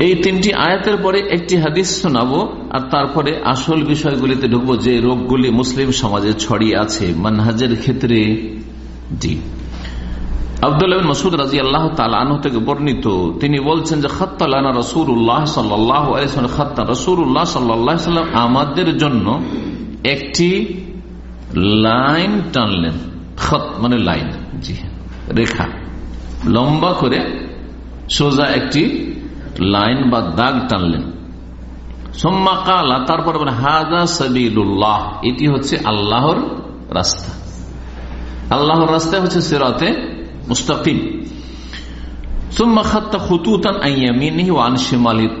এই তিনটি আয়াতের পরে একটি হাদিস শোনাবো, আর তারপরে আসল বিষয়গুলিতে ঢুকবো যে রোগগুলি মুসলিম সমাজে ছড়িয়ে আছে মানহাজের ক্ষেত্রে জি। মসুদ আল্লাহ বর্ণিত, তিনি বলছেন যে আমাদের জন্য একটি লাইন টানলেন। খত মানে লাইন, জি রেখা। লম্বা করে সোজা একটি লাইন বা দাগ টানলেন। সোম্মা কালা, তারপরে হাজা সাবিল্লাহ এটি হচ্ছে আল্লাহর রাস্তা। আল্লাহর রাস্তা হচ্ছে সেরাতে মুস্তাকিম।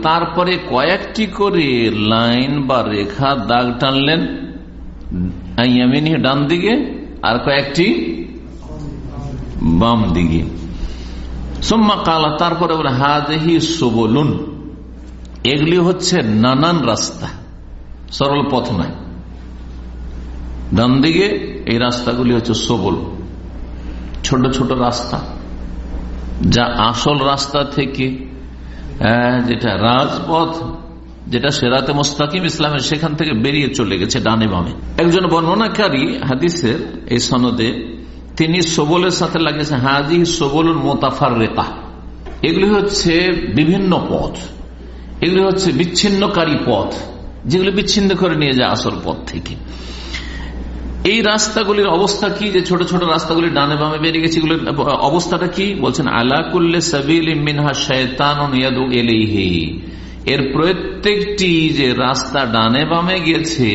তারপরে কয়েকটি করে লাইন বা রেখা দাগ টানলেন ডান দিকে আর কয়েকটি বাম দিকে। সোম্মা কালা, তারপরে বলে সোবলুন। এগুলি হচ্ছে নানান রাস্তা। সরল পথ নয়। ডান দিকে এই রাস্তাগুলি হচ্ছে সবল। ছোট ছোট রাস্তা। যা আসল রাস্তা থেকে যেটা রাজপথ, যেটা সেরাতে মোস্তাকিম ইসলামের সেখান থেকে বেরিয়ে চলে গেছে ডানে বামে। একজন বর্ণনাকারী হাদিসের এই সনদে তিনি সবলের সাথে লাগিয়েছেন। হাজি সবল মোতাফার রেতা এগুলি হচ্ছে বিভিন্ন পথ। এগুলি হচ্ছে বিচ্ছিন্নকারী পথ, যেগুলি বিচ্ছিন্ন করে নিয়ে যায় আসল পথ থেকে। এই রাস্তাগুলির অবস্থা কি? যে ছোট ছোট রাস্তাগুলি ডানে বামে বেরিয়ে গেছে অবস্থাটা কি? বলছেন আলাকুল্লে সাবিল মিনহা শয়তান এর প্রত্যেকটি যে রাস্তা ডানে বামে গেছে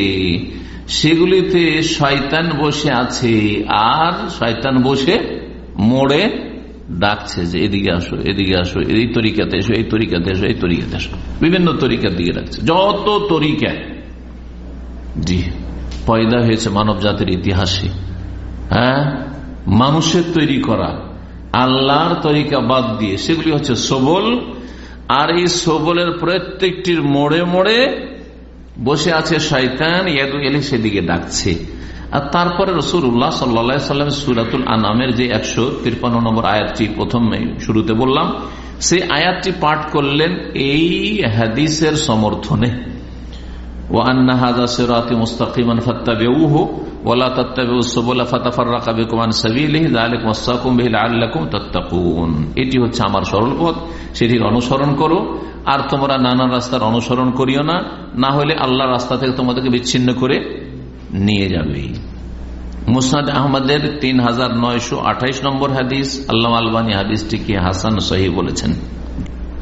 সেগুলিতে শয়তান বসে আছে, আর শয়তান বসে মোড়ে ডাকছে যে, এদিকে আসো এদিকে আসো, এই তরিকাতে এসো, এই তরিকাতে এসো, এই তরিকাতে এসো। বিভিন্ন তরিকার দিকে ডাকছে। যত তরিকায় জি, পয়দা হয়েছে মানব জাতির ইতিহাসে। হ্যাঁ? মানুষের তৈরি করা, আল্লাহর তরিকা বাদ দিয়ে, সেগুলি হচ্ছে সবল। আর এই সবলের প্রত্যেকটির মোড়ে মোড়ে বসে আছে শয়তান ইয়াদু সেদিকে ডাকছে। আর তারপরে রসুল উল্লাহ সাল্লা সাল্লাম সুরাতুল আনামের যে একশো তিরপান্ন নম্বর আয়াতটি প্রথমে শুরুতে বললাম, সেই আয়াতটি পাঠ করলেন এই হাদিসের সমর্থনে। ও আন্না হাজা সেরাতি মুস্তাকিমান ফাত্তাবেউহ ওলা তত্তাবেউ সবলা ফাতাফাররাকা বিকুমান সাবিলিহি, যালিকুম ওয়াসাকুম বিহি লাআল্লাকুম তাত্তাকুন। এটি হচ্ছে আমার সরল পথ, সেটির অনুসরণ করো, আর তোমরা নানা রাস্তার অনুসরণ করিও না না হলে আল্লাহ রাস্তা থেকে তোমাদেরকে বিচ্ছিন্ন করে নিয়ে যাবে। মুসাদ আহমদের তিন হাজার নয়শো আঠাইশ নম্বর হাদিস আল্লাহ আলবানী হাদিসটিকে হাসান সহি বলেছেন।